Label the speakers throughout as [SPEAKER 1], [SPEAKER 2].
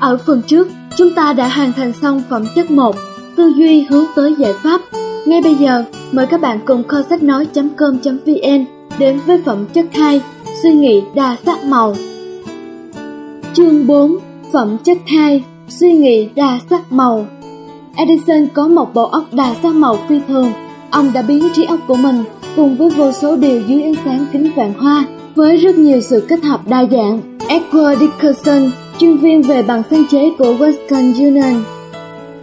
[SPEAKER 1] Ở phần trước, chúng ta đã hoàn thành xong phẩm chất 1, tư duy hướng tới giải pháp. Ngay bây giờ, mời các bạn cùng kho sách nói.com.vn đến với phẩm chất 2, suy nghĩ đa sắc màu. Chương 4, phẩm chất 2, suy nghĩ đa sắc màu. Edison có một bộ óc đa sắc màu phi thường. Ông đã biến trí óc của mình cùng với vô số điều dưới ánh sáng kính vạn hoa với rất nhiều sự kết hợp đa dạng. Edward Dickerson, chuyên viên về bằng sáng chế của Western Union.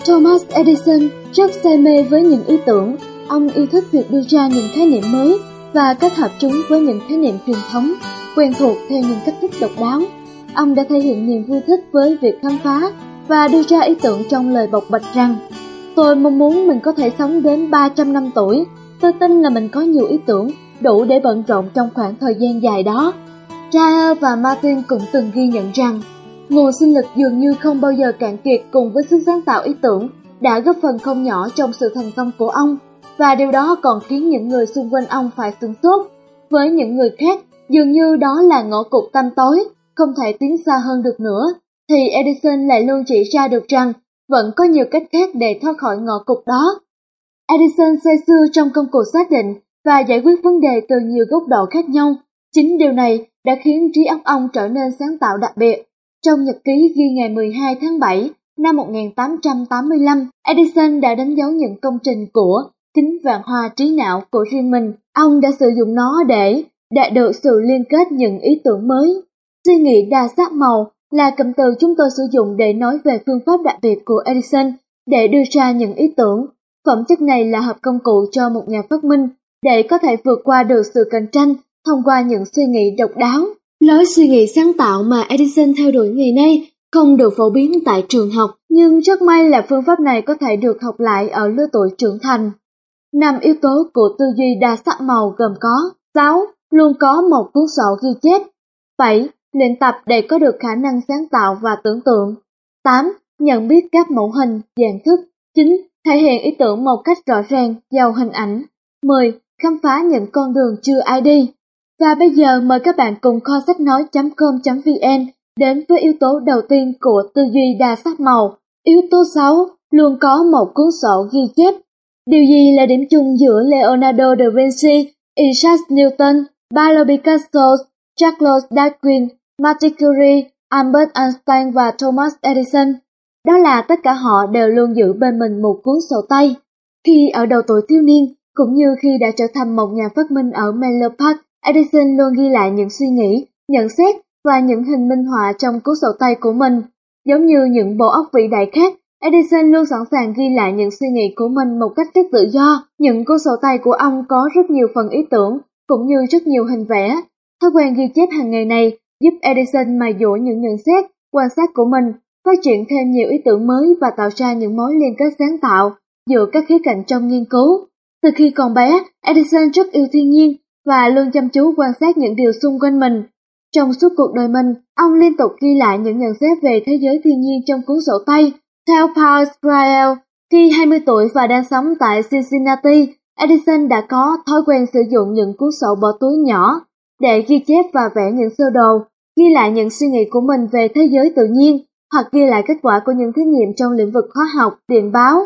[SPEAKER 1] Thomas Edison rất say mê với những ý tưởng. Ông yêu thích việc đưa ra những khái niệm mới và kết hợp chúng với những khái niệm truyền thống, quen thuộc theo những cách thức độc đáo. Ông đã thể hiện niềm vui thích với việc khám phá và đưa ra ý tưởng trong lời bộc bạch rằng Tôi mong muốn mình có thể sống đến 300 năm tuổi. Tôi tin là mình có nhiều ý tưởng đủ để bận rộn trong khoảng thời gian dài đó. Trier và Martin cũng từng ghi nhận rằng nguồn sinh lực dường như không bao giờ cạn kiệt cùng với sức sáng tạo ý tưởng đã góp phần không nhỏ trong sự thành công của ông và điều đó còn khiến những người xung quanh ông phải sửng sốt. Với những người khác, dường như đó là ngõ cụt tăm tối, không thể tiến xa hơn được nữa, thì Edison lại luôn chỉ ra được rằng vẫn có nhiều cách khác để thoát khỏi ngõ cụt đó. Edison say xưa trong công cuộc xác định và giải quyết vấn đề từ nhiều góc độ khác nhau. Chính điều này đã khiến trí óc ông trở nên sáng tạo đặc biệt. Trong nhật ký ghi ngày 12 tháng 7 năm 1885, Edison đã đánh dấu những công trình của kính vạn hoa trí não của riêng mình. Ông đã sử dụng nó để đạt được sự liên kết những ý tưởng mới. Suy nghĩ đa sắc màu là cụm từ chúng tôi sử dụng để nói về phương pháp đặc biệt của Edison để đưa ra những ý tưởng. Phẩm chất này là hợp công cụ cho một nhà phát minh để có thể vượt qua được sự cạnh tranh thông qua những suy nghĩ độc đáo. Lối suy nghĩ sáng tạo mà Edison theo đuổi ngày nay không được phổ biến tại trường học, nhưng rất may là phương pháp này có thể được học lại ở lứa tuổi trưởng thành. Năm yếu tố của tư duy đa sắc màu gồm có 6. Luôn có một cuốn sổ ghi chép 7. Luyện tập để có được khả năng sáng tạo và tưởng tượng 8. Nhận biết các mẫu hình, dạng thức 9. Thể hiện ý tưởng một cách rõ ràng, giàu hình ảnh 10. Khám phá những con đường chưa ai đi và bây giờ mời các bạn cùng kho sách nói.com.vn đến với yếu tố đầu tiên của tư duy đa sắc màu. Yếu tố 6. Luôn có một cuốn sổ ghi chép Điều gì là điểm chung giữa Leonardo da Vinci, Isaac Newton, Pablo Picasso, Charles Darwin, Marie Curie, Albert Einstein và Thomas Edison? Đó là tất cả họ đều luôn giữ bên mình một cuốn sổ tay. Khi ở đầu tuổi thiếu niên, cũng như khi đã trở thành một nhà phát minh ở Menlo Park, Edison luôn ghi lại những suy nghĩ, nhận xét và những hình minh họa trong cuốn sổ tay của mình. Giống như những bộ óc vĩ đại khác, Edison luôn sẵn sàng ghi lại những suy nghĩ của mình một cách rất tự do. Những cuốn sổ tay của ông có rất nhiều phần ý tưởng, cũng như rất nhiều hình vẽ. Thói quen ghi chép hàng ngày này giúp Edison mài dũa những nhận xét, quan sát của mình, phát triển thêm nhiều ý tưởng mới và tạo ra những mối liên kết sáng tạo giữa các khía cạnh trong nghiên cứu. Từ khi còn bé, Edison rất yêu thiên nhiên và luôn chăm chú quan sát những điều xung quanh mình. Trong suốt cuộc đời mình, ông liên tục ghi lại những nhận xét về thế giới thiên nhiên trong cuốn sổ tay theo Paul Israel, khi 20 tuổi và đang sống tại Cincinnati, Edison đã có thói quen sử dụng những cuốn sổ bỏ túi nhỏ để ghi chép và vẽ những sơ đồ, ghi lại những suy nghĩ của mình về thế giới tự nhiên hoặc ghi lại kết quả của những thí nghiệm trong lĩnh vực hóa học, điện báo.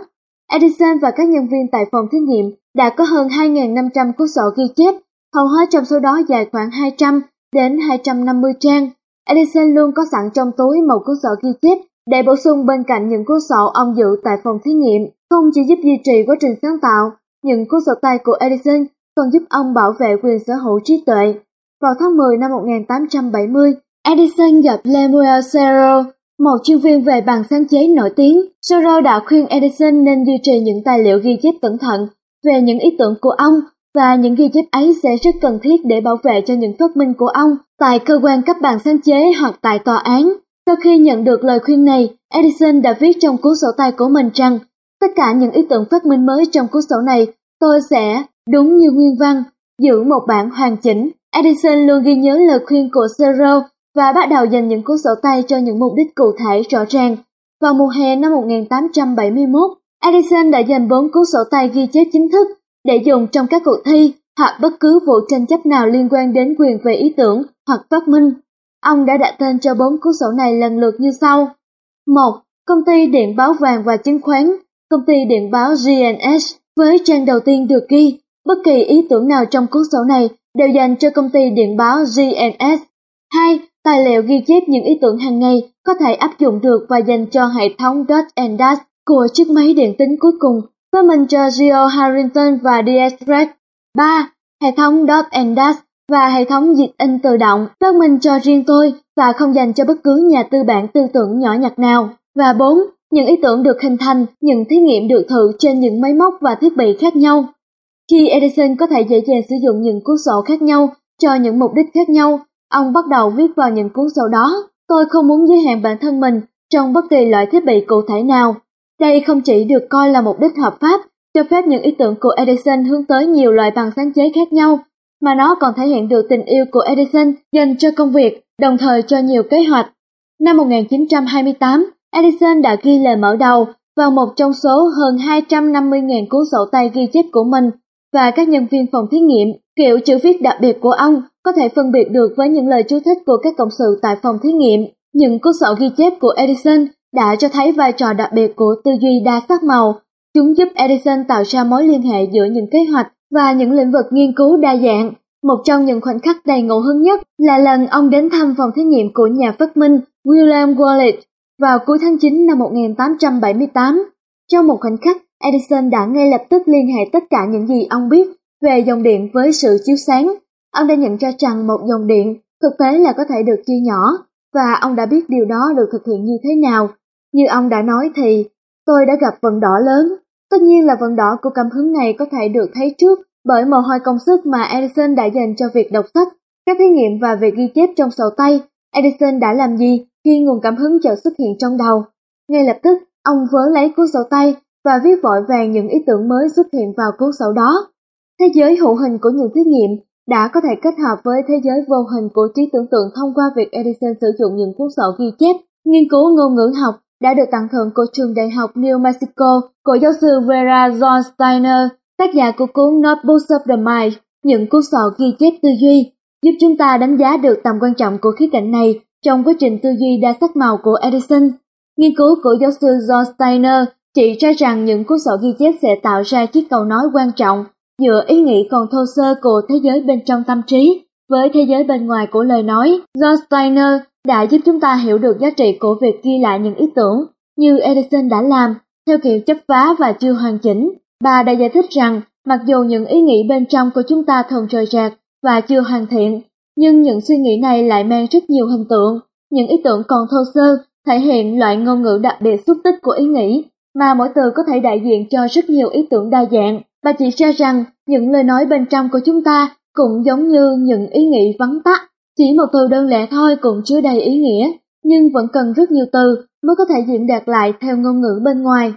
[SPEAKER 1] Edison và các nhân viên tại phòng thí nghiệm đã có hơn 2.500 cuốn sổ ghi chép, hầu hết trong số đó dài khoảng 200 đến 250 trang. Edison luôn có sẵn trong túi một cuốn sổ ghi chép để bổ sung bên cạnh những cuốn sổ ông giữ tại phòng thí nghiệm, không chỉ giúp duy trì quá trình sáng tạo, những cuốn sổ tay của Edison còn giúp ông bảo vệ quyền sở hữu trí tuệ. Vào tháng 10 năm 1870, Edison gặp Lemuel Serro, một chuyên viên về bằng sáng chế nổi tiếng. Serro đã khuyên Edison nên duy trì những tài liệu ghi chép cẩn thận về những ý tưởng của ông và những ghi chép ấy sẽ rất cần thiết để bảo vệ cho những phát minh của ông tại cơ quan cấp bằng sáng chế hoặc tại tòa án. Sau khi nhận được lời khuyên này, Edison đã viết trong cuốn sổ tay của mình rằng tất cả những ý tưởng phát minh mới trong cuốn sổ này tôi sẽ, đúng như nguyên văn, giữ một bản hoàn chỉnh. Edison luôn ghi nhớ lời khuyên của Serro và bắt đầu dành những cuốn sổ tay cho những mục đích cụ thể rõ ràng. Vào mùa hè năm 1871, Edison đã dành bốn cuốn sổ tay ghi chép chính thức để dùng trong các cuộc thi hoặc bất cứ vụ tranh chấp nào liên quan đến quyền về ý tưởng hoặc phát minh. Ông đã đặt tên cho bốn cuốn sổ này lần lượt như sau. 1. Công ty điện báo vàng và chứng khoán, công ty điện báo GNS với trang đầu tiên được ghi, bất kỳ ý tưởng nào trong cuốn sổ này đều dành cho công ty điện báo GNS. 2. Tài liệu ghi chép những ý tưởng hàng ngày có thể áp dụng được và dành cho hệ thống Dot and Dash của chiếc máy điện tính cuối cùng, phát minh cho Geo Harrington và D.S. 3. Hệ thống Dot and Dash và hệ thống dịch in tự động phát minh cho riêng tôi và không dành cho bất cứ nhà tư bản tư tưởng nhỏ nhặt nào. Và 4. Những ý tưởng được hình thành, những thí nghiệm được thử trên những máy móc và thiết bị khác nhau. Khi Edison có thể dễ dàng sử dụng những cuốn sổ khác nhau cho những mục đích khác nhau, ông bắt đầu viết vào những cuốn sổ đó. Tôi không muốn giới hạn bản thân mình trong bất kỳ loại thiết bị cụ thể nào. Đây không chỉ được coi là mục đích hợp pháp, cho phép những ý tưởng của Edison hướng tới nhiều loại bằng sáng chế khác nhau, mà nó còn thể hiện được tình yêu của Edison dành cho công việc, đồng thời cho nhiều kế hoạch. Năm 1928, Edison đã ghi lời mở đầu vào một trong số hơn 250.000 cuốn sổ tay ghi chép của mình và các nhân viên phòng thí nghiệm. Kiểu chữ viết đặc biệt của ông có thể phân biệt được với những lời chú thích của các cộng sự tại phòng thí nghiệm. Những cuốn sổ ghi chép của Edison đã cho thấy vai trò đặc biệt của tư duy đa sắc màu. Chúng giúp Edison tạo ra mối liên hệ giữa những kế hoạch và những lĩnh vực nghiên cứu đa dạng. Một trong những khoảnh khắc đầy ngẫu hứng nhất là lần ông đến thăm phòng thí nghiệm của nhà phát minh William Wallace vào cuối tháng 9 năm 1878. Trong một khoảnh khắc, Edison đã ngay lập tức liên hệ tất cả những gì ông biết về dòng điện với sự chiếu sáng. Ông đã nhận ra rằng một dòng điện thực tế là có thể được chia nhỏ, và ông đã biết điều đó được thực hiện như thế nào. Như ông đã nói thì, tôi đã gặp vận đỏ lớn. Tất nhiên là vận đỏ của cảm hứng này có thể được thấy trước bởi mồ hôi công sức mà Edison đã dành cho việc đọc sách, các thí nghiệm và việc ghi chép trong sổ tay. Edison đã làm gì khi nguồn cảm hứng chợt xuất hiện trong đầu? Ngay lập tức, ông vớ lấy cuốn sổ tay và viết vội vàng những ý tưởng mới xuất hiện vào cuốn sổ đó. Thế giới hữu hình của những thí nghiệm đã có thể kết hợp với thế giới vô hình của trí tưởng tượng thông qua việc Edison sử dụng những cuốn sổ ghi chép. Nghiên cứu ngôn ngữ học đã được tặng thưởng của trường đại học New Mexico của giáo sư Vera John Steiner, tác giả của cuốn Notebooks of the Mind, những cuốn sổ ghi chép tư duy, giúp chúng ta đánh giá được tầm quan trọng của khía cạnh này trong quá trình tư duy đa sắc màu của Edison. Nghiên cứu của giáo sư John Steiner chỉ ra rằng những cuốn sổ ghi chép sẽ tạo ra chiếc cầu nói quan trọng giữa ý nghĩ còn thô sơ của thế giới bên trong tâm trí với thế giới bên ngoài của lời nói. John Steiner đã giúp chúng ta hiểu được giá trị của việc ghi lại những ý tưởng như Edison đã làm theo kiểu chấp vá và chưa hoàn chỉnh. Bà đã giải thích rằng mặc dù những ý nghĩ bên trong của chúng ta thường rời rạc và chưa hoàn thiện, nhưng những suy nghĩ này lại mang rất nhiều hình tượng. Những ý tưởng còn thô sơ thể hiện loại ngôn ngữ đặc biệt xúc tích của ý nghĩ mà mỗi từ có thể đại diện cho rất nhiều ý tưởng đa dạng. Bà chỉ ra rằng những lời nói bên trong của chúng ta cũng giống như những ý nghĩ vắng tắt. Chỉ một từ đơn lẻ thôi cũng chứa đầy ý nghĩa, nhưng vẫn cần rất nhiều từ mới có thể diễn đạt lại theo ngôn ngữ bên ngoài.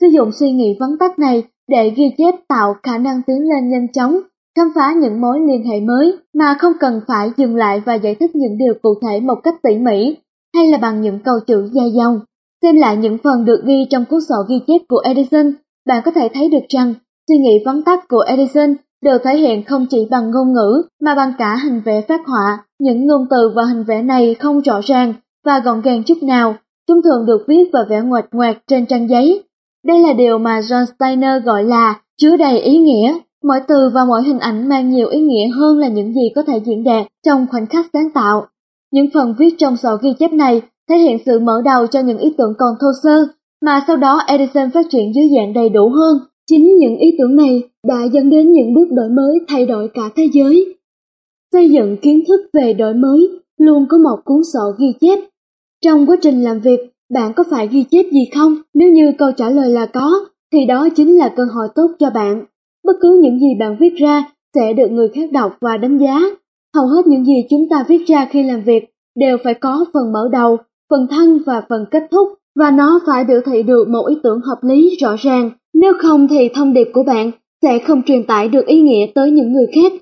[SPEAKER 1] Sử dụng suy nghĩ vắn tắt này để ghi chép tạo khả năng tiến lên nhanh chóng, khám phá những mối liên hệ mới mà không cần phải dừng lại và giải thích những điều cụ thể một cách tỉ mỉ, hay là bằng những câu chữ dài dòng. Xem lại những phần được ghi trong cuốn sổ ghi chép của Edison, bạn có thể thấy được rằng suy nghĩ vắn tắt của Edison được thể hiện không chỉ bằng ngôn ngữ mà bằng cả hình vẽ phác họa. Những ngôn từ và hình vẽ này không rõ ràng và gọn gàng chút nào, chúng thường được viết và vẽ ngoạch ngoạc trên trang giấy. Đây là điều mà John Steiner gọi là chứa đầy ý nghĩa. Mỗi từ và mỗi hình ảnh mang nhiều ý nghĩa hơn là những gì có thể diễn đạt trong khoảnh khắc sáng tạo. Những phần viết trong sổ ghi chép này thể hiện sự mở đầu cho những ý tưởng còn thô sơ, mà sau đó Edison phát triển dưới dạng đầy đủ hơn. Chính những ý tưởng này đã dẫn đến những bước đổi mới thay đổi cả thế giới. Xây dựng kiến thức về đổi mới luôn có một cuốn sổ ghi chép. Trong quá trình làm việc, bạn có phải ghi chép gì không? Nếu như câu trả lời là có, thì đó chính là cơ hội tốt cho bạn. Bất cứ những gì bạn viết ra sẽ được người khác đọc và đánh giá. Hầu hết những gì chúng ta viết ra khi làm việc đều phải có phần mở đầu, phần thân và phần kết thúc, và nó phải biểu thị được một ý tưởng hợp lý rõ ràng. Nếu không thì thông điệp của bạn sẽ không truyền tải được ý nghĩa tới những người khác.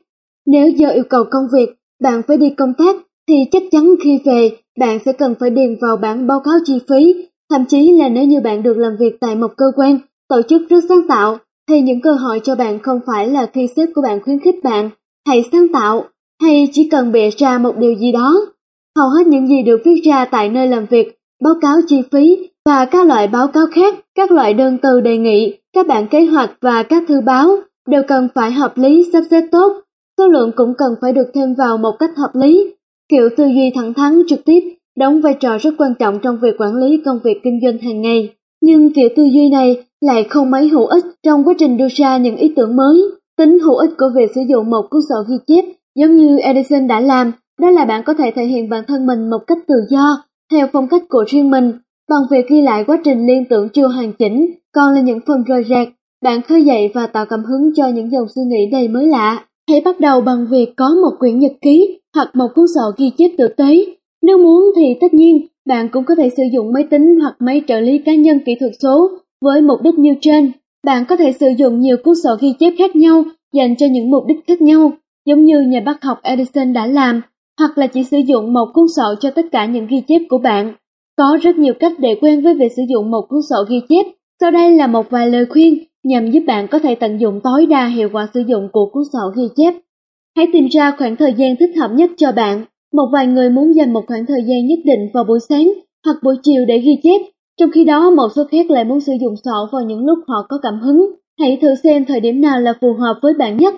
[SPEAKER 1] Nếu do yêu cầu công việc, bạn phải đi công tác, thì chắc chắn khi về, bạn sẽ cần phải điền vào bản báo cáo chi phí. Thậm chí là nếu như bạn được làm việc tại một cơ quan, tổ chức rất sáng tạo, thì những cơ hội cho bạn không phải là khi sếp của bạn khuyến khích bạn, hãy sáng tạo, hay chỉ cần bịa ra một điều gì đó Hầu hết những gì được viết ra tại nơi làm việc báo cáo chi phí và các loại báo cáo khác, các loại đơn từ đề nghị, các bản kế hoạch và các thư báo đều cần phải hợp lý sắp xếp tốt. Số lượng cũng cần phải được thêm vào một cách hợp lý. Kiểu tư duy thẳng thắn trực tiếp đóng vai trò rất quan trọng trong việc quản lý công việc kinh doanh hàng ngày. Nhưng kiểu tư duy này lại không mấy hữu ích trong quá trình đưa ra những ý tưởng mới. Tính hữu ích của việc sử dụng một cuốn sổ ghi chép giống như Edison đã làm, đó là bạn có thể thể hiện bản thân mình một cách tự do, theo phong cách của riêng mình, bằng việc ghi lại quá trình liên tưởng chưa hoàn chỉnh, còn là những phần rời rạc. Bạn khơi dậy và tạo cảm hứng cho những dòng suy nghĩ đầy mới lạ. Hãy bắt đầu bằng việc có một quyển nhật ký hoặc một cuốn sổ ghi chép tử tế. Nếu muốn thì tất nhiên bạn cũng có thể sử dụng máy tính hoặc máy trợ lý cá nhân kỹ thuật số với mục đích như trên. Bạn có thể sử dụng nhiều cuốn sổ ghi chép khác nhau dành cho những mục đích khác nhau, giống như nhà bác học Edison đã làm, hoặc là chỉ sử dụng một cuốn sổ cho tất cả những ghi chép của bạn. Có rất nhiều cách để quen với việc sử dụng một cuốn sổ ghi chép. Sau đây là một vài lời khuyên nhằm giúp bạn có thể tận dụng tối đa hiệu quả sử dụng của cuốn sổ ghi chép. Hãy tìm ra khoảng thời gian thích hợp nhất cho bạn. Một vài người muốn dành một khoảng thời gian nhất định vào buổi sáng hoặc buổi chiều để ghi chép, trong khi đó một số khác lại muốn sử dụng sổ vào những lúc họ có cảm hứng. Hãy thử xem thời điểm nào là phù hợp với bạn nhất.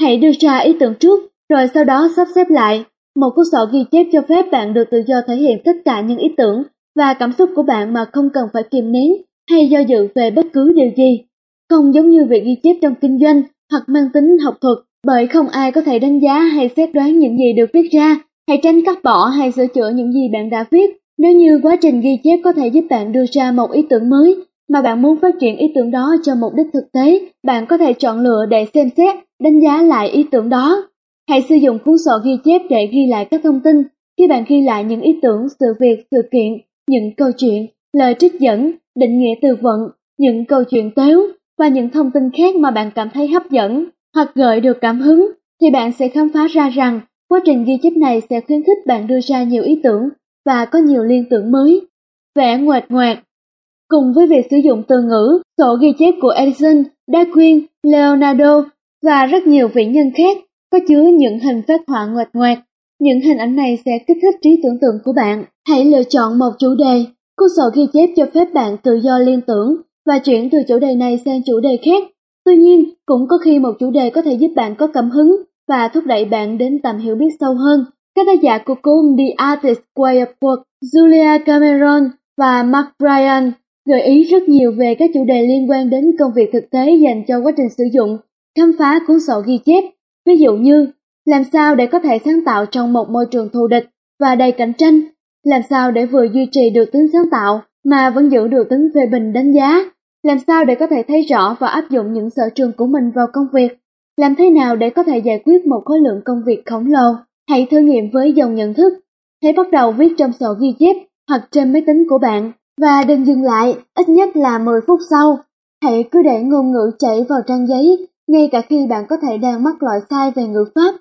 [SPEAKER 1] Hãy đưa ra ý tưởng trước, rồi sau đó sắp xếp lại. Một cuốn sổ ghi chép cho phép bạn được tự do thể hiện tất cả những ý tưởng và cảm xúc của bạn mà không cần phải kìm nén hay do dự về bất cứ điều gì. Không giống như việc ghi chép trong kinh doanh hoặc mang tính học thuật, bởi không ai có thể đánh giá hay xét đoán những gì được viết ra, hãy tránh cắt bỏ hay sửa chữa những gì bạn đã viết. Nếu như quá trình ghi chép có thể giúp bạn đưa ra một ý tưởng mới mà bạn muốn phát triển ý tưởng đó cho mục đích thực tế, bạn có thể chọn lựa để xem xét, đánh giá lại ý tưởng đó. Hãy sử dụng cuốn sổ ghi chép để ghi lại các thông tin. Khi bạn ghi lại những ý tưởng, sự việc, sự kiện, những câu chuyện, lời trích dẫn, định nghĩa từ vựng, những câu chuyện tếu và những thông tin khác mà bạn cảm thấy hấp dẫn hoặc gợi được cảm hứng, thì bạn sẽ khám phá ra rằng quá trình ghi chép này sẽ khuyến khích bạn đưa ra nhiều ý tưởng và có nhiều liên tưởng mới. Vẽ ngoạch ngoạc Cùng với việc sử dụng từ ngữ, sổ ghi chép của Edison, Darwin, Leonardo và rất nhiều vị nhân khác có chứa những hình phát họa ngoạch ngoạc. Những hình ảnh này sẽ kích thích trí tưởng tượng của bạn. Hãy lựa chọn một chủ đề. Cuốn sổ ghi chép cho phép bạn tự do liên tưởng và chuyển từ chủ đề này sang chủ đề khác. Tuy nhiên, cũng có khi một chủ đề có thể giúp bạn có cảm hứng và thúc đẩy bạn đến tầm hiểu biết sâu hơn. Các tác giả của cuốn The Artist Way of Work, Julia Cameron và Mark Bryan gợi ý rất nhiều về các chủ đề liên quan đến công việc thực tế dành cho quá trình sử dụng, khám phá cuốn sổ ghi chép. Ví dụ như, làm sao để có thể sáng tạo trong một môi trường thù địch và đầy cạnh tranh, làm sao để vừa duy trì được tính sáng tạo mà vẫn giữ được tính phê bình đánh giá, làm sao để có thể thấy rõ và áp dụng những sở trường của mình vào công việc, làm thế nào để có thể giải quyết một khối lượng công việc khổng lồ. Hãy thử nghiệm với dòng nhận thức. Hãy bắt đầu viết trong sổ ghi chép hoặc trên máy tính của bạn và đừng dừng lại, ít nhất là 10 phút sau. Hãy cứ để ngôn ngữ chảy vào trang giấy, ngay cả khi bạn có thể đang mắc loại sai về ngữ pháp.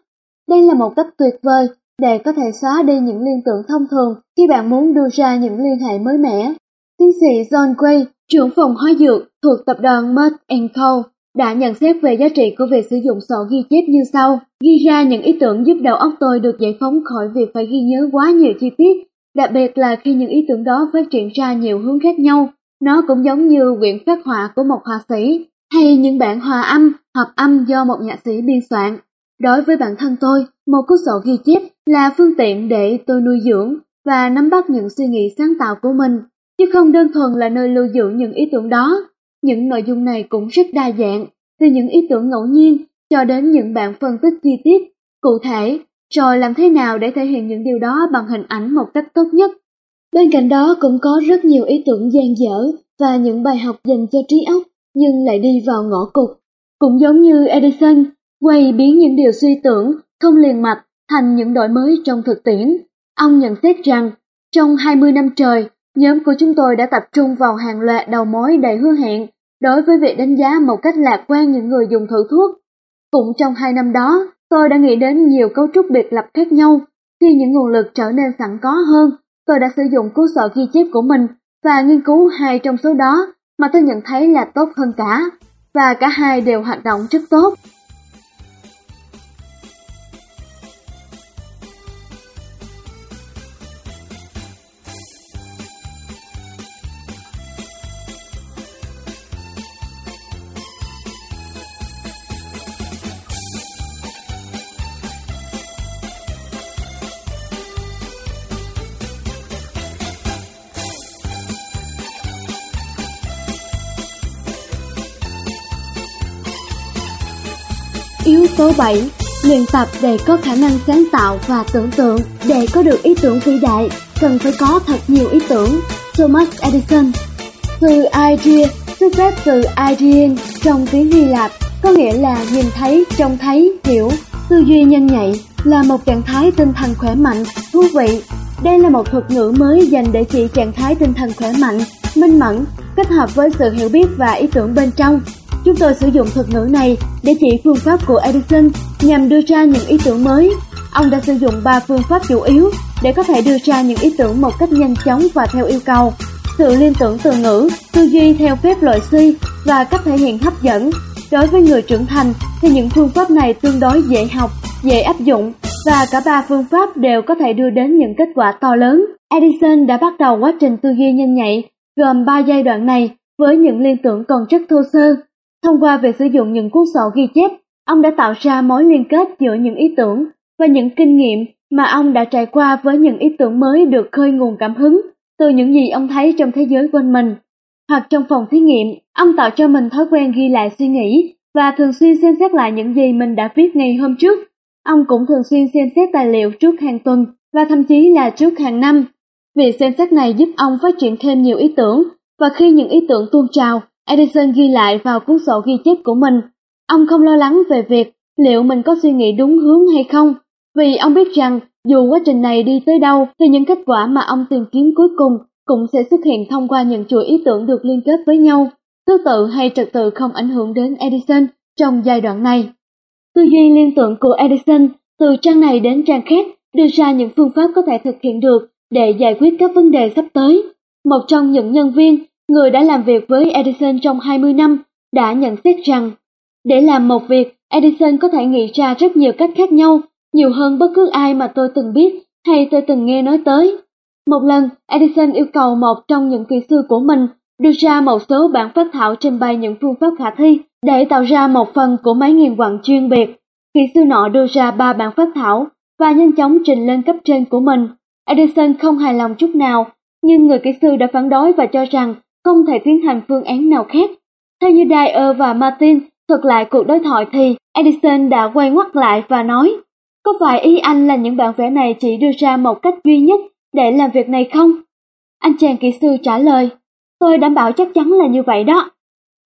[SPEAKER 1] Đây là một cách tuyệt vời để có thể xóa đi những liên tưởng thông thường khi bạn muốn đưa ra những liên hệ mới mẻ. Tiến sĩ John Gray, trưởng phòng hóa dược thuộc tập đoàn Merck Co, đã nhận xét về giá trị của việc sử dụng sổ ghi chép như sau. Ghi ra những ý tưởng giúp đầu óc tôi được giải phóng khỏi việc phải ghi nhớ quá nhiều chi tiết Đặc biệt là khi những ý tưởng đó phát triển ra nhiều hướng khác nhau, nó cũng giống như quyển phát họa của một họa sĩ, hay những bản hòa âm, hợp âm do một nhạc sĩ biên soạn. Đối với bản thân tôi, một cuốn sổ ghi chép là phương tiện để tôi nuôi dưỡng và nắm bắt những suy nghĩ sáng tạo của mình, chứ không đơn thuần là nơi lưu giữ những ý tưởng đó. Những nội dung này cũng rất đa dạng, từ những ý tưởng ngẫu nhiên cho đến những bản phân tích chi tiết, cụ thể rồi làm thế nào để thể hiện những điều đó bằng hình ảnh một cách tốt nhất. Bên cạnh đó cũng có rất nhiều ý tưởng gian dở và những bài học dành cho trí óc nhưng lại đi vào ngõ cụt. Cũng giống như Edison, quay biến những điều suy tưởng không liền mạch thành những đổi mới trong thực tiễn. Ông nhận xét rằng, trong 20 năm trời, nhóm của chúng tôi đã tập trung vào hàng loạt đầu mối đầy hứa hẹn đối với việc đánh giá một cách lạc quan những người dùng thử thuốc. Cũng trong hai năm đó, Tôi đã nghĩ đến nhiều cấu trúc biệt lập khác nhau. Khi những nguồn lực trở nên sẵn có hơn, tôi đã sử dụng cuốn sổ ghi chép của mình và nghiên cứu hai trong số đó mà tôi nhận thấy là tốt hơn cả. Và cả hai đều hoạt động rất tốt. Số 7. Luyện tập để có khả năng sáng tạo và tưởng tượng. Để có được ý tưởng vĩ đại, cần phải có thật nhiều ý tưởng. Thomas Edison Từ idea xuất phát từ idean trong tiếng Hy Lạp, có nghĩa là nhìn thấy, trông thấy, hiểu. Tư duy nhanh nhạy là một trạng thái tinh thần khỏe mạnh, thú vị. Đây là một thuật ngữ mới dành để chỉ trạng thái tinh thần khỏe mạnh, minh mẫn, kết hợp với sự hiểu biết và ý tưởng bên trong. Chúng tôi sử dụng thuật ngữ này để chỉ phương pháp của Edison nhằm đưa ra những ý tưởng mới. Ông đã sử dụng 3 phương pháp chủ yếu để có thể đưa ra những ý tưởng một cách nhanh chóng và theo yêu cầu. Sự liên tưởng từ ngữ, tư duy theo phép loại suy và cách thể hiện hấp dẫn. Đối với người trưởng thành thì những phương pháp này tương đối dễ học, dễ áp dụng và cả ba phương pháp đều có thể đưa đến những kết quả to lớn. Edison đã bắt đầu quá trình tư duy nhanh nhạy gồm 3 giai đoạn này với những liên tưởng còn rất thô sơ. Thông qua việc sử dụng những cuốn sổ ghi chép, ông đã tạo ra mối liên kết giữa những ý tưởng và những kinh nghiệm mà ông đã trải qua với những ý tưởng mới được khơi nguồn cảm hứng từ những gì ông thấy trong thế giới quanh mình. Hoặc trong phòng thí nghiệm, ông tạo cho mình thói quen ghi lại suy nghĩ và thường xuyên xem xét lại những gì mình đã viết ngày hôm trước. Ông cũng thường xuyên xem xét tài liệu trước hàng tuần và thậm chí là trước hàng năm. Việc xem xét này giúp ông phát triển thêm nhiều ý tưởng và khi những ý tưởng tuôn trào, Edison ghi lại vào cuốn sổ ghi chép của mình. Ông không lo lắng về việc liệu mình có suy nghĩ đúng hướng hay không, vì ông biết rằng dù quá trình này đi tới đâu thì những kết quả mà ông tìm kiếm cuối cùng cũng sẽ xuất hiện thông qua những chuỗi ý tưởng được liên kết với nhau. Thứ tự hay trật tự không ảnh hưởng đến Edison trong giai đoạn này. Tư duy liên tưởng của Edison từ trang này đến trang khác đưa ra những phương pháp có thể thực hiện được để giải quyết các vấn đề sắp tới. Một trong những nhân viên, người đã làm việc với Edison trong 20 năm, đã nhận xét rằng để làm một việc, Edison có thể nghĩ ra rất nhiều cách khác nhau, nhiều hơn bất cứ ai mà tôi từng biết hay tôi từng nghe nói tới. Một lần, Edison yêu cầu một trong những kỹ sư của mình đưa ra một số bản phát thảo trình bày những phương pháp khả thi để tạo ra một phần của máy nghiền quặng chuyên biệt. Kỹ sư nọ đưa ra ba bản phát thảo và nhanh chóng trình lên cấp trên của mình. Edison không hài lòng chút nào, nhưng người kỹ sư đã phản đối và cho rằng không thể tiến hành phương án nào khác. Theo như Dyer và Martin thuật lại cuộc đối thoại thì Edison đã quay ngoắt lại và nói Có phải ý anh là những bản vẽ này chỉ đưa ra một cách duy nhất để làm việc này không? Anh chàng kỹ sư trả lời Tôi đảm bảo chắc chắn là như vậy đó.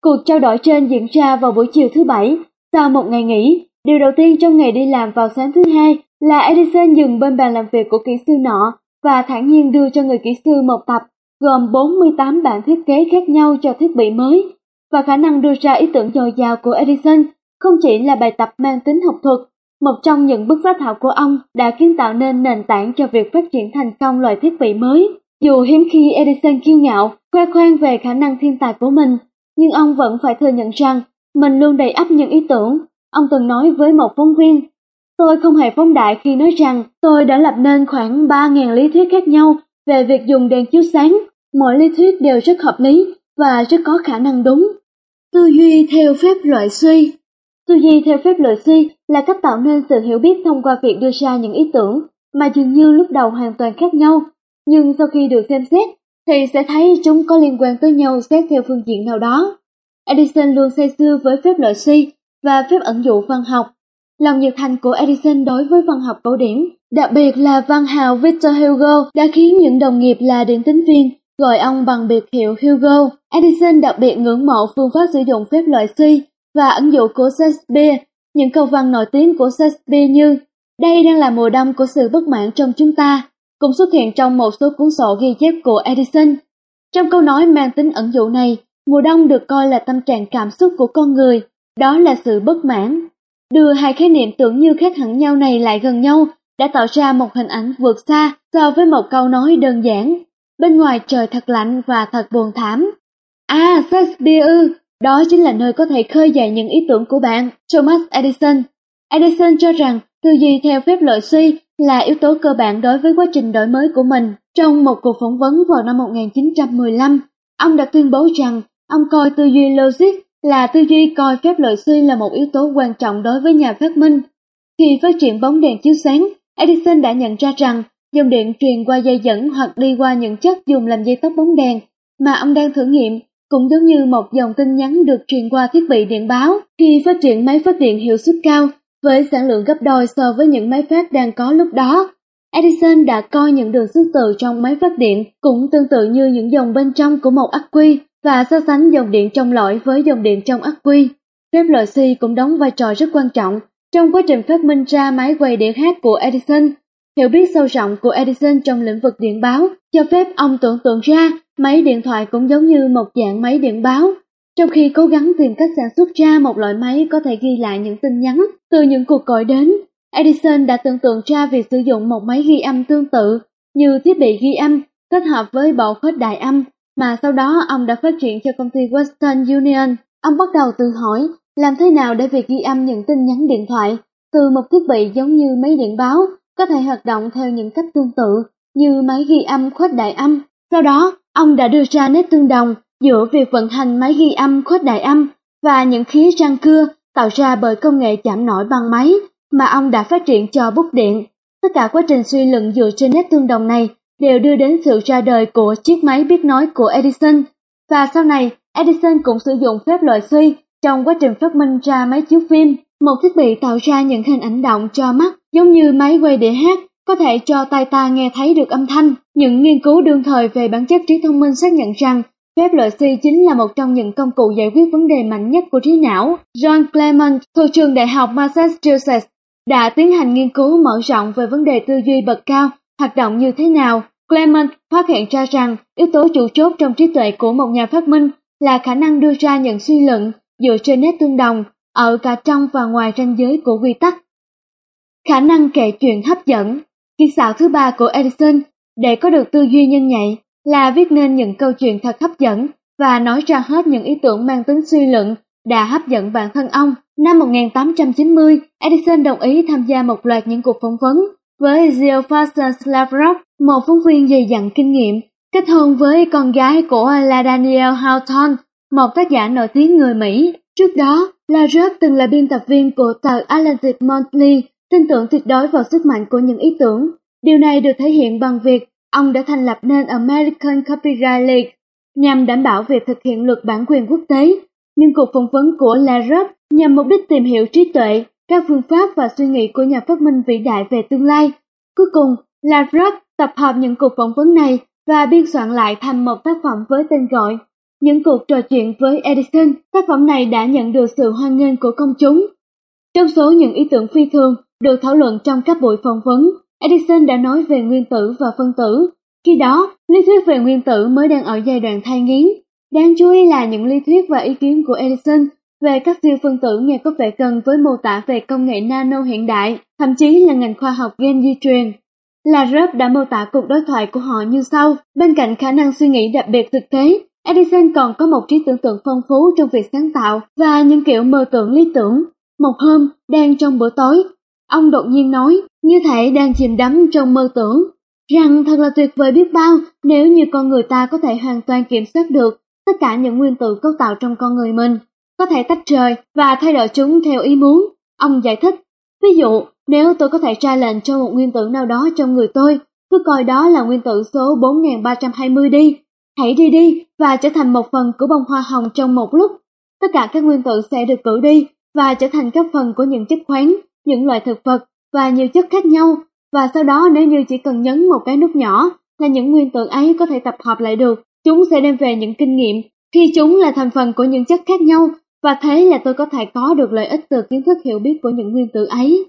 [SPEAKER 1] Cuộc trao đổi trên diễn ra vào buổi chiều thứ bảy, sau một ngày nghỉ. Điều đầu tiên trong ngày đi làm vào sáng thứ hai là Edison dừng bên bàn làm việc của kỹ sư nọ và thản nhiên đưa cho người kỹ sư một tập gồm 48 bản thiết kế khác nhau cho thiết bị mới. Và khả năng đưa ra ý tưởng dồi dào của Edison không chỉ là bài tập mang tính học thuật, một trong những bức phát thảo của ông đã kiến tạo nên nền tảng cho việc phát triển thành công loại thiết bị mới. Dù hiếm khi Edison kiêu ngạo, khoe khoang về khả năng thiên tài của mình, nhưng ông vẫn phải thừa nhận rằng mình luôn đầy ắp những ý tưởng. Ông từng nói với một phóng viên, tôi không hề phóng đại khi nói rằng tôi đã lập nên khoảng 3.000 lý thuyết khác nhau về việc dùng đèn chiếu sáng. mọi lý thuyết đều rất hợp lý và rất có khả năng đúng. Tư duy theo phép loại suy Tư duy theo phép loại suy là cách tạo nên sự hiểu biết thông qua việc đưa ra những ý tưởng mà dường như lúc đầu hoàn toàn khác nhau, nhưng sau khi được xem xét thì sẽ thấy chúng có liên quan tới nhau xét theo phương diện nào đó. Edison luôn say sưa với phép loại suy và phép ẩn dụ văn học. Lòng nhiệt thành của Edison đối với văn học cổ điển, đặc biệt là văn hào Victor Hugo đã khiến những đồng nghiệp là điện tính viên gọi ông bằng biệt hiệu Hugo. Edison đặc biệt ngưỡng mộ phương pháp sử dụng phép loại suy và ẩn dụ của Shakespeare. Những câu văn nổi tiếng của Shakespeare như Đây đang là mùa đông của sự bất mãn trong chúng ta, cũng xuất hiện trong một số cuốn sổ ghi chép của Edison. Trong câu nói mang tính ẩn dụ này, mùa đông được coi là tâm trạng cảm xúc của con người, đó là sự bất mãn. Đưa hai khái niệm tưởng như khác hẳn nhau này lại gần nhau đã tạo ra một hình ảnh vượt xa so với một câu nói đơn giản. Bên ngoài trời thật lạnh và thật buồn thảm. À, Shakespeare ư, đó chính là nơi có thể khơi dậy những ý tưởng của bạn, Thomas Edison. Edison cho rằng tư duy theo phép loại suy là yếu tố cơ bản đối với quá trình đổi mới của mình. Trong một cuộc phỏng vấn vào năm 1915, ông đã tuyên bố rằng ông coi tư duy logic là tư duy coi phép lợi suy là một yếu tố quan trọng đối với nhà phát minh. Khi phát triển bóng đèn chiếu sáng, Edison đã nhận ra rằng dòng điện truyền qua dây dẫn hoặc đi qua những chất dùng làm dây tóc bóng đèn mà ông đang thử nghiệm cũng giống như một dòng tin nhắn được truyền qua thiết bị điện báo khi phát triển máy phát điện hiệu suất cao với sản lượng gấp đôi so với những máy phát đang có lúc đó. Edison đã coi những đường xuất từ trong máy phát điện cũng tương tự như những dòng bên trong của một ắc quy và so sánh dòng điện trong lõi với dòng điện trong ắc quy. Phép loại Si cũng đóng vai trò rất quan trọng trong quá trình phát minh ra máy quay đĩa hát của Edison. Hiểu biết sâu rộng của Edison trong lĩnh vực điện báo cho phép ông tưởng tượng ra máy điện thoại cũng giống như một dạng máy điện báo. Trong khi cố gắng tìm cách sản xuất ra một loại máy có thể ghi lại những tin nhắn từ những cuộc gọi đến, Edison đã tưởng tượng ra việc sử dụng một máy ghi âm tương tự như thiết bị ghi âm kết hợp với bộ khuếch đại âm mà sau đó ông đã phát triển cho công ty Western Union. Ông bắt đầu tự hỏi làm thế nào để việc ghi âm những tin nhắn điện thoại từ một thiết bị giống như máy điện báo có thể hoạt động theo những cách tương tự như máy ghi âm khuếch đại âm. Sau đó, ông đã đưa ra nét tương đồng giữa việc vận hành máy ghi âm khuếch đại âm và những khí răng cưa tạo ra bởi công nghệ chạm nổi bằng máy mà ông đã phát triển cho bút điện. Tất cả quá trình suy luận dựa trên nét tương đồng này đều đưa đến sự ra đời của chiếc máy biết nói của Edison. Và sau này, Edison cũng sử dụng phép loại suy trong quá trình phát minh ra máy chiếu phim, một thiết bị tạo ra những hình ảnh động cho mắt giống như máy quay đĩa hát, có thể cho tai ta nghe thấy được âm thanh. Những nghiên cứu đương thời về bản chất trí thông minh xác nhận rằng phép loại suy chính là một trong những công cụ giải quyết vấn đề mạnh nhất của trí não. John Clement thuộc trường đại học Massachusetts đã tiến hành nghiên cứu mở rộng về vấn đề tư duy bậc cao hoạt động như thế nào. Clement phát hiện ra rằng yếu tố chủ chốt trong trí tuệ của một nhà phát minh là khả năng đưa ra những suy luận dựa trên nét tương đồng ở cả trong và ngoài ranh giới của quy tắc. Khả năng kể chuyện hấp dẫn, kỹ xảo thứ ba của Edison để có được tư duy nhân nhạy là viết nên những câu chuyện thật hấp dẫn và nói ra hết những ý tưởng mang tính suy luận đã hấp dẫn bản thân ông. Năm 1890, Edison đồng ý tham gia một loạt những cuộc phỏng vấn với Geoffrey Lavrov, một phóng viên dày dặn kinh nghiệm, kết hôn với con gái của La Danielle Houghton, một tác giả nổi tiếng người Mỹ. Trước đó, Lavrov từng là biên tập viên của tờ Atlantic Monthly, tin tưởng tuyệt đối vào sức mạnh của những ý tưởng. Điều này được thể hiện bằng việc ông đã thành lập nên American Copyright League nhằm đảm bảo việc thực hiện luật bản quyền quốc tế. Nhưng cuộc phỏng vấn của Lavrov nhằm mục đích tìm hiểu trí tuệ, các phương pháp và suy nghĩ của nhà phát minh vĩ đại về tương lai. Cuối cùng, Lavrov tập hợp những cuộc phỏng vấn này và biên soạn lại thành một tác phẩm với tên gọi những cuộc trò chuyện với Edison, tác phẩm này đã nhận được sự hoan nghênh của công chúng. Trong số những ý tưởng phi thường được thảo luận trong các buổi phỏng vấn, Edison đã nói về nguyên tử và phân tử. Khi đó, lý thuyết về nguyên tử mới đang ở giai đoạn thai nghiến. Đáng chú ý là những lý thuyết và ý kiến của Edison về các siêu phân tử nghe có vẻ gần với mô tả về công nghệ nano hiện đại, thậm chí là ngành khoa học gen di truyền. La đã mô tả cuộc đối thoại của họ như sau, bên cạnh khả năng suy nghĩ đặc biệt thực tế, Edison còn có một trí tưởng tượng phong phú trong việc sáng tạo và những kiểu mơ tưởng lý tưởng. Một hôm, đang trong bữa tối, ông đột nhiên nói, như thể đang chìm đắm trong mơ tưởng, rằng thật là tuyệt vời biết bao nếu như con người ta có thể hoàn toàn kiểm soát được tất cả những nguyên tử cấu tạo trong con người mình, có thể tách rời và thay đổi chúng theo ý muốn. Ông giải thích, ví dụ, nếu tôi có thể ra lệnh cho một nguyên tử nào đó trong người tôi, cứ coi đó là nguyên tử số 4320 đi, Hãy đi đi và trở thành một phần của bông hoa hồng trong một lúc. Tất cả các nguyên tử sẽ được cử đi và trở thành các phần của những chất khoáng, những loại thực vật và nhiều chất khác nhau. Và sau đó nếu như chỉ cần nhấn một cái nút nhỏ là những nguyên tử ấy có thể tập hợp lại được, chúng sẽ đem về những kinh nghiệm khi chúng là thành phần của những chất khác nhau và thế là tôi có thể có được lợi ích từ kiến thức hiểu biết của những nguyên tử ấy.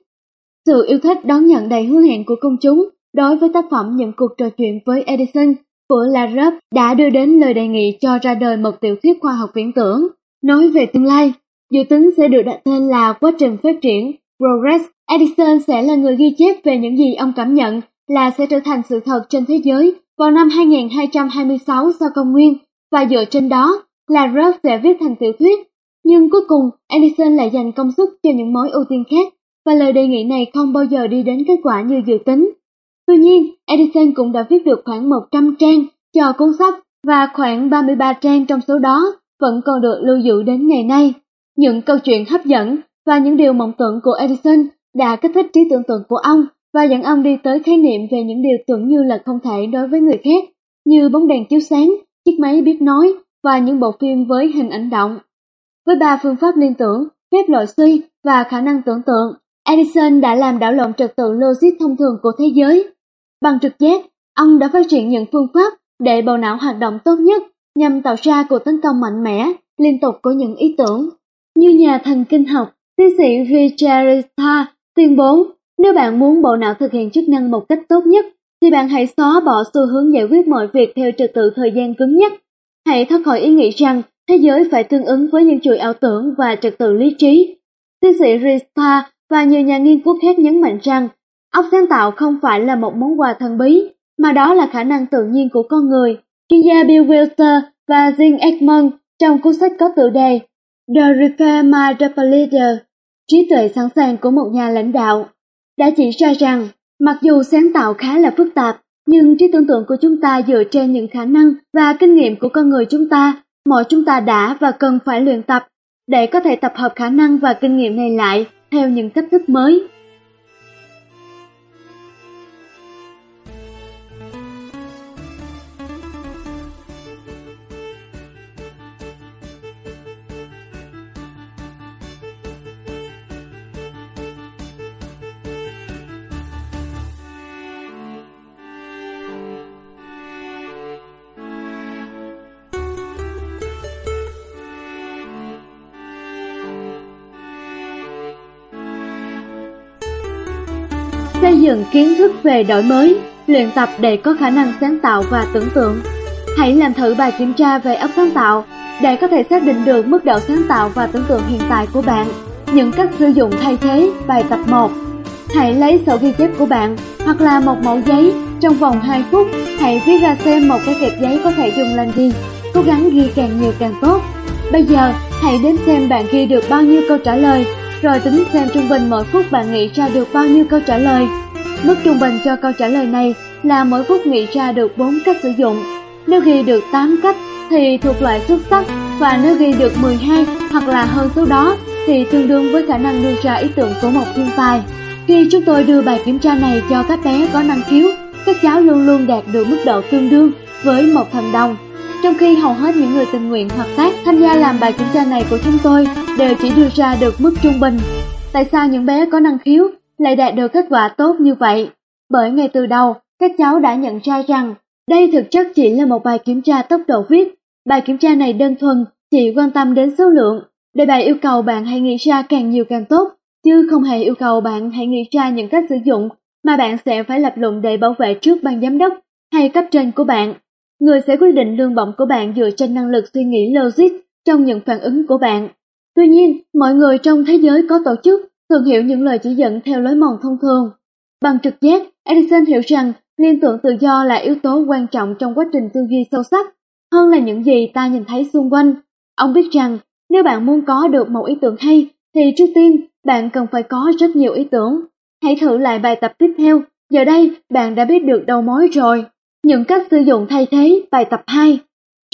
[SPEAKER 1] Sự yêu thích đón nhận đầy hứa hẹn của công chúng đối với tác phẩm Những cuộc trò chuyện với Edison của Larab đã đưa đến lời đề nghị cho ra đời một tiểu thuyết khoa học viễn tưởng nói về tương lai. Dự tính sẽ được đặt tên là quá trình phát triển Progress. Edison sẽ là người ghi chép về những gì ông cảm nhận là sẽ trở thành sự thật trên thế giới vào năm 2226 sau công nguyên và dựa trên đó, Larab sẽ viết thành tiểu thuyết. Nhưng cuối cùng, Edison lại dành công sức cho những mối ưu tiên khác và lời đề nghị này không bao giờ đi đến kết quả như dự tính. Tuy nhiên, Edison cũng đã viết được khoảng 100 trang cho cuốn sách và khoảng 33 trang trong số đó vẫn còn được lưu giữ đến ngày nay. Những câu chuyện hấp dẫn và những điều mộng tưởng của Edison đã kích thích trí tưởng tượng của ông và dẫn ông đi tới khái niệm về những điều tưởng như là không thể đối với người khác, như bóng đèn chiếu sáng, chiếc máy biết nói và những bộ phim với hình ảnh động. Với ba phương pháp liên tưởng, phép loại suy và khả năng tưởng tượng, Edison đã làm đảo lộn trật tự logic thông thường của thế giới. Bằng trực giác, ông đã phát triển những phương pháp để bộ não hoạt động tốt nhất nhằm tạo ra cuộc tấn công mạnh mẽ, liên tục của những ý tưởng. Như nhà thần kinh học, tiến sĩ Vicharita tuyên bố, nếu bạn muốn bộ não thực hiện chức năng một cách tốt nhất, thì bạn hãy xóa bỏ xu hướng giải quyết mọi việc theo trật tự thời gian cứng nhắc. Hãy thoát khỏi ý nghĩ rằng thế giới phải tương ứng với những chuỗi ảo tưởng và trật tự lý trí. Tiến sĩ Rista và nhiều nhà nghiên cứu khác nhấn mạnh rằng óc sáng tạo không phải là một món quà thần bí, mà đó là khả năng tự nhiên của con người. Chuyên gia Bill Wilson và Jim Ekman trong cuốn sách có tựa đề The Reformer of Leader, trí tuệ sẵn sàng của một nhà lãnh đạo, đã chỉ ra rằng mặc dù sáng tạo khá là phức tạp, nhưng trí tưởng tượng của chúng ta dựa trên những khả năng và kinh nghiệm của con người chúng ta, mọi chúng ta đã và cần phải luyện tập để có thể tập hợp khả năng và kinh nghiệm này lại theo những cách thức mới. Dựng kiến thức về đổi mới, luyện tập để có khả năng sáng tạo và tưởng tượng. Hãy làm thử bài kiểm tra về óc sáng tạo để có thể xác định được mức độ sáng tạo và tưởng tượng hiện tại của bạn. Những cách sử dụng thay thế bài tập 1. Hãy lấy sổ ghi chép của bạn hoặc là một mẫu giấy trong vòng 2 phút hãy viết ra xem một cái kẹp giấy có thể dùng làm gì. Cố gắng ghi càng nhiều càng tốt. Bây giờ, hãy đếm xem bạn ghi được bao nhiêu câu trả lời rồi tính xem trung bình mỗi phút bạn nghĩ ra được bao nhiêu câu trả lời. Mức trung bình cho câu trả lời này là mỗi phút nghĩ ra được 4 cách sử dụng. Nếu ghi được 8 cách thì thuộc loại xuất sắc và nếu ghi được 12 hoặc là hơn số đó thì tương đương với khả năng đưa ra ý tưởng của một thiên tài. Khi chúng tôi đưa bài kiểm tra này cho các bé có năng khiếu, các cháu luôn luôn đạt được mức độ tương đương với một thần đồng trong khi hầu hết những người tình nguyện hoặc tác tham gia làm bài kiểm tra này của chúng tôi đều chỉ đưa ra được mức trung bình. Tại sao những bé có năng khiếu lại đạt được kết quả tốt như vậy? Bởi ngay từ đầu, các cháu đã nhận ra rằng đây thực chất chỉ là một bài kiểm tra tốc độ viết. Bài kiểm tra này đơn thuần, chỉ quan tâm đến số lượng. Đề bài yêu cầu bạn hãy nghĩ ra càng nhiều càng tốt, chứ không hề yêu cầu bạn hãy nghĩ ra những cách sử dụng mà bạn sẽ phải lập luận để bảo vệ trước ban giám đốc hay cấp trên của bạn. Người sẽ quyết định lương bổng của bạn dựa trên năng lực suy nghĩ logic trong những phản ứng của bạn. Tuy nhiên, mọi người trong thế giới có tổ chức thường hiểu những lời chỉ dẫn theo lối mòn thông thường. Bằng trực giác, Edison hiểu rằng liên tưởng tự do là yếu tố quan trọng trong quá trình tư duy sâu sắc, hơn là những gì ta nhìn thấy xung quanh. Ông biết rằng, nếu bạn muốn có được một ý tưởng hay, thì trước tiên bạn cần phải có rất nhiều ý tưởng. Hãy thử lại bài tập tiếp theo, giờ đây bạn đã biết được đầu mối rồi. Những cách sử dụng thay thế bài tập 2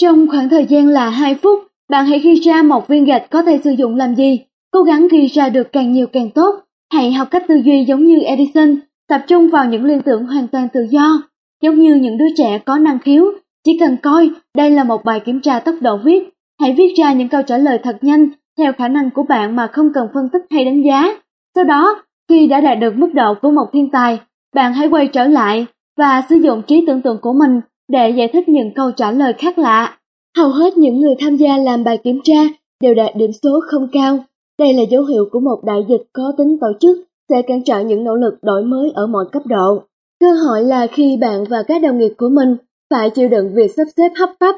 [SPEAKER 1] Trong khoảng thời gian là 2 phút, bạn hãy ghi ra một viên gạch có thể sử dụng làm gì. Cố gắng ghi ra được càng nhiều càng tốt. Hãy học cách tư duy giống như Edison, tập trung vào những liên tưởng hoàn toàn tự do. Giống như những đứa trẻ có năng khiếu, chỉ cần coi đây là một bài kiểm tra tốc độ viết. Hãy viết ra những câu trả lời thật nhanh theo khả năng của bạn mà không cần phân tích hay đánh giá. Sau đó, khi đã đạt được mức độ của một thiên tài, bạn hãy quay trở lại và sử dụng trí tưởng tượng của mình để giải thích những câu trả lời khác lạ. Hầu hết những người tham gia làm bài kiểm tra đều đạt điểm số không cao. Đây là dấu hiệu của một đại dịch có tính tổ chức sẽ cản trở những nỗ lực đổi mới ở mọi cấp độ. Cơ hội là khi bạn và các đồng nghiệp của mình phải chịu đựng việc sắp xếp hấp tấp,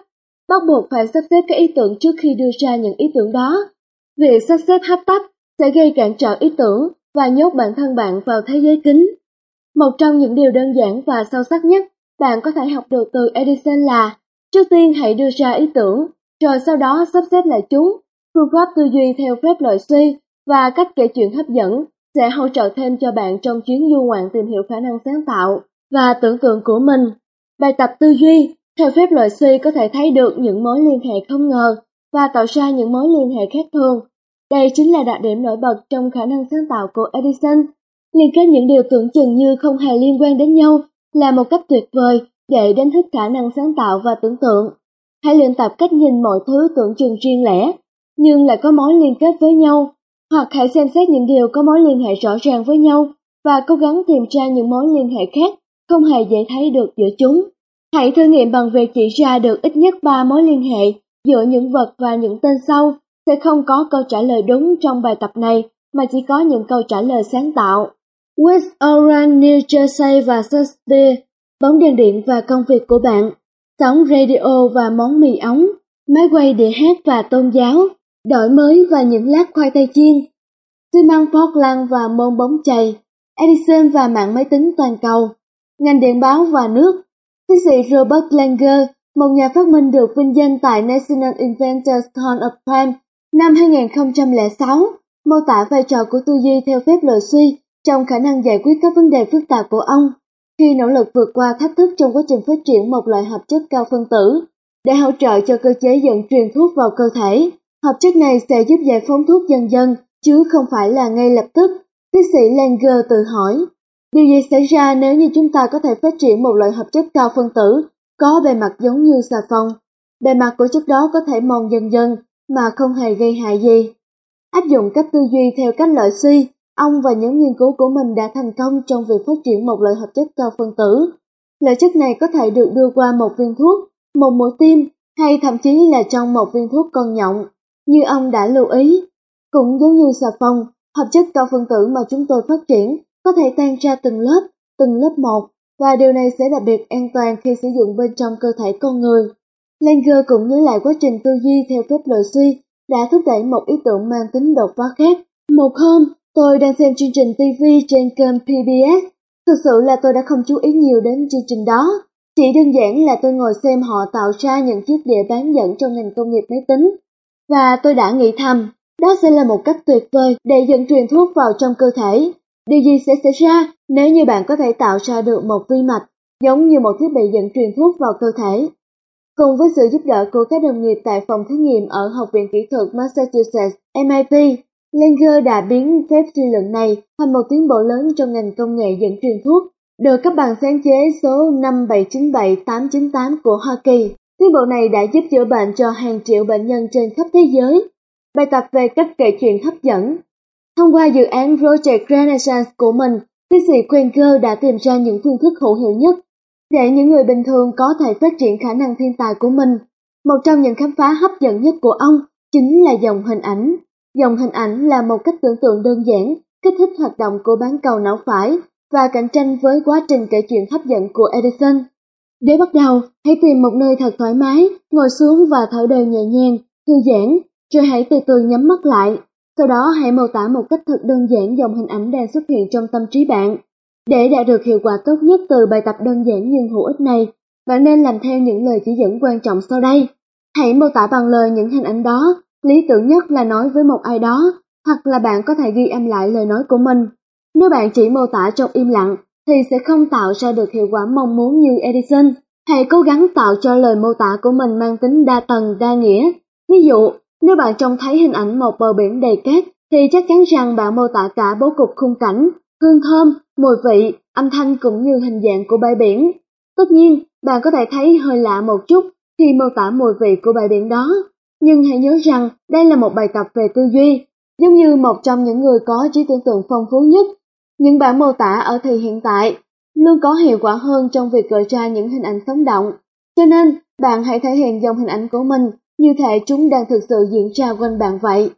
[SPEAKER 1] bắt buộc phải sắp xếp các ý tưởng trước khi đưa ra những ý tưởng đó. Việc sắp xếp hấp tấp sẽ gây cản trở ý tưởng và nhốt bản thân bạn vào thế giới kính. Một trong những điều đơn giản và sâu sắc nhất bạn có thể học được từ Edison là trước tiên hãy đưa ra ý tưởng, rồi sau đó sắp xếp lại chúng. Phương pháp tư duy theo phép loại suy và cách kể chuyện hấp dẫn sẽ hỗ trợ thêm cho bạn trong chuyến du ngoạn tìm hiểu khả năng sáng tạo và tưởng tượng của mình. Bài tập tư duy theo phép loại suy có thể thấy được những mối liên hệ không ngờ và tạo ra những mối liên hệ khác thường. Đây chính là đặc điểm nổi bật trong khả năng sáng tạo của Edison liên kết những điều tưởng chừng như không hề liên quan đến nhau là một cách tuyệt vời để đánh thức khả năng sáng tạo và tưởng tượng. hãy luyện tập cách nhìn mọi thứ tưởng chừng riêng lẻ, nhưng lại có mối liên kết với nhau, hoặc hãy xem xét những điều có mối liên hệ rõ ràng với nhau và cố gắng tìm ra những mối liên hệ khác không hề dễ thấy được giữa chúng. Hãy thử nghiệm bằng việc chỉ ra được ít nhất 3 mối liên hệ giữa những vật và những tên sau. Sẽ không có câu trả lời đúng trong bài tập này, mà chỉ có những câu trả lời sáng tạo. West Orange, New Jersey và Shakespeare, bóng đèn điện và công việc của bạn, sóng radio và món mì ống, máy quay để hát và tôn giáo, đổi mới và những lát khoai tây chiên, xi măng Portland và môn bóng chày, Edison và mạng máy tính toàn cầu, ngành điện báo và nước. Tiến sĩ Robert Langer, một nhà phát minh được vinh danh tại National Inventors Hall of Fame năm 2006, mô tả vai trò của tư duy theo phép lợi suy trong khả năng giải quyết các vấn đề phức tạp của ông khi nỗ lực vượt qua thách thức trong quá trình phát triển một loại hợp chất cao phân tử để hỗ trợ cho cơ chế dẫn truyền thuốc vào cơ thể. Hợp chất này sẽ giúp giải phóng thuốc dần dần, chứ không phải là ngay lập tức. Tiến sĩ Langer tự hỏi, điều gì xảy ra nếu như chúng ta có thể phát triển một loại hợp chất cao phân tử có bề mặt giống như xà phòng? Bề mặt của chất đó có thể mòn dần dần mà không hề gây hại gì. Áp dụng cách tư duy theo cách loại suy, ông và nhóm nghiên cứu của mình đã thành công trong việc phát triển một loại hợp chất cao phân tử. Loại chất này có thể được đưa qua một viên thuốc, một mũi tim hay thậm chí là trong một viên thuốc con nhộng, như ông đã lưu ý. Cũng giống như xà phòng, hợp chất cao phân tử mà chúng tôi phát triển có thể tan ra từng lớp, từng lớp một, và điều này sẽ đặc biệt an toàn khi sử dụng bên trong cơ thể con người. Langer cũng nhớ lại quá trình tư duy theo phép lợi suy đã thúc đẩy một ý tưởng mang tính đột phá khác. Một hôm, tôi đang xem chương trình TV trên kênh PBS. Thực sự là tôi đã không chú ý nhiều đến chương trình đó. Chỉ đơn giản là tôi ngồi xem họ tạo ra những chiếc đĩa bán dẫn trong ngành công nghiệp máy tính. Và tôi đã nghĩ thầm, đó sẽ là một cách tuyệt vời để dẫn truyền thuốc vào trong cơ thể. Điều gì sẽ xảy ra nếu như bạn có thể tạo ra được một vi mạch giống như một thiết bị dẫn truyền thuốc vào cơ thể? Cùng với sự giúp đỡ của các đồng nghiệp tại phòng thí nghiệm ở Học viện Kỹ thuật Massachusetts MIT, Langer đã biến phép suy luận này thành một tiến bộ lớn trong ngành công nghệ dẫn truyền thuốc, được cấp bằng sáng chế số 5797898 của Hoa Kỳ. Tiến bộ này đã giúp chữa bệnh cho hàng triệu bệnh nhân trên khắp thế giới. Bài tập về cách kể chuyện hấp dẫn Thông qua dự án Project Renaissance của mình, tiến sĩ Quenger đã tìm ra những phương thức hữu hiệu nhất để những người bình thường có thể phát triển khả năng thiên tài của mình. Một trong những khám phá hấp dẫn nhất của ông chính là dòng hình ảnh. Dòng hình ảnh là một cách tưởng tượng đơn giản, kích thích hoạt động của bán cầu não phải và cạnh tranh với quá trình kể chuyện hấp dẫn của Edison. Để bắt đầu, hãy tìm một nơi thật thoải mái, ngồi xuống và thở đều nhẹ nhàng, thư giãn, rồi hãy từ từ nhắm mắt lại. Sau đó hãy mô tả một cách thật đơn giản dòng hình ảnh đang xuất hiện trong tâm trí bạn. Để đạt được hiệu quả tốt nhất từ bài tập đơn giản nhưng hữu ích này, bạn nên làm theo những lời chỉ dẫn quan trọng sau đây. Hãy mô tả bằng lời những hình ảnh đó, lý tưởng nhất là nói với một ai đó, hoặc là bạn có thể ghi âm lại lời nói của mình. Nếu bạn chỉ mô tả trong im lặng, thì sẽ không tạo ra được hiệu quả mong muốn như Edison. Hãy cố gắng tạo cho lời mô tả của mình mang tính đa tầng, đa nghĩa. Ví dụ, nếu bạn trông thấy hình ảnh một bờ biển đầy cát, thì chắc chắn rằng bạn mô tả cả bố cục khung cảnh, hương thơm, mùi vị, âm thanh cũng như hình dạng của bãi biển. Tất nhiên, bạn có thể thấy hơi lạ một chút khi mô tả mùi vị của bãi biển đó, nhưng hãy nhớ rằng đây là một bài tập về tư duy, giống như một trong những người có trí tưởng tượng phong phú nhất. Những bản mô tả ở thời hiện tại luôn có hiệu quả hơn trong việc gợi ra những hình ảnh sống động. Cho nên, bạn hãy thể hiện dòng hình ảnh của mình như thể chúng đang thực sự diễn ra quanh bạn vậy.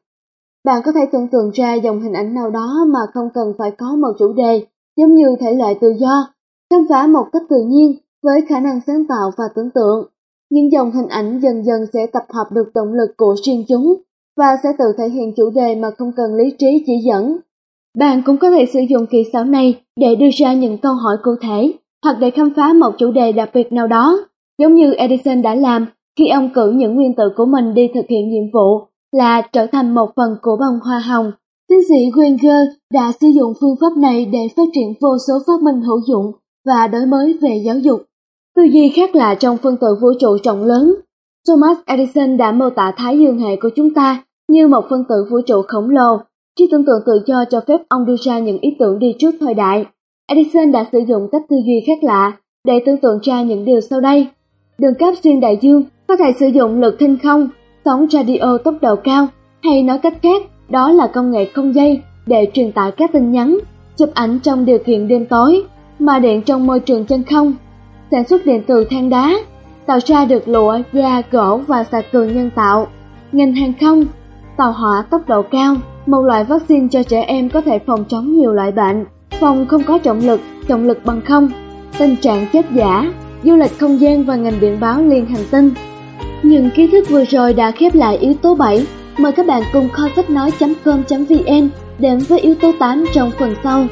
[SPEAKER 1] Bạn có thể tưởng tượng ra dòng hình ảnh nào đó mà không cần phải có một chủ đề, giống như thể loại tự do, khám phá một cách tự nhiên với khả năng sáng tạo và tưởng tượng. Những dòng hình ảnh dần dần sẽ tập hợp được động lực của riêng chúng và sẽ tự thể hiện chủ đề mà không cần lý trí chỉ dẫn. Bạn cũng có thể sử dụng kỹ xảo này để đưa ra những câu hỏi cụ thể hoặc để khám phá một chủ đề đặc biệt nào đó, giống như Edison đã làm khi ông cử những nguyên tử của mình đi thực hiện nhiệm vụ là trở thành một phần của bông hoa hồng. Tiến sĩ Wenger đã sử dụng phương pháp này để phát triển vô số phát minh hữu dụng và đổi mới về giáo dục. Tư duy khác lạ trong phân tử vũ trụ rộng lớn. Thomas Edison đã mô tả thái dương hệ của chúng ta như một phân tử vũ trụ khổng lồ. Trí tưởng tượng tự do cho phép ông đưa ra những ý tưởng đi trước thời đại. Edison đã sử dụng cách tư duy khác lạ để tưởng tượng ra những điều sau đây. Đường cáp xuyên đại dương có thể sử dụng lực thinh không, sóng radio tốc độ cao, hay nói cách khác, đó là công nghệ không dây để truyền tải các tin nhắn, chụp ảnh trong điều kiện đêm tối, mà điện trong môi trường chân không, sản xuất điện từ than đá, tạo ra được lụa, da, gỗ và sạc cường nhân tạo. Ngành hàng không, tàu hỏa tốc độ cao, một loại vaccine cho trẻ em có thể phòng chống nhiều loại bệnh, phòng không có trọng lực, trọng lực bằng không, tình trạng chết giả, du lịch không gian và ngành điện báo liên hành tinh. Những kiến thức vừa rồi đã khép lại yếu tố 7. Mời các bạn cùng kho sách nói.com.vn đến với yếu tố 8 trong phần sau.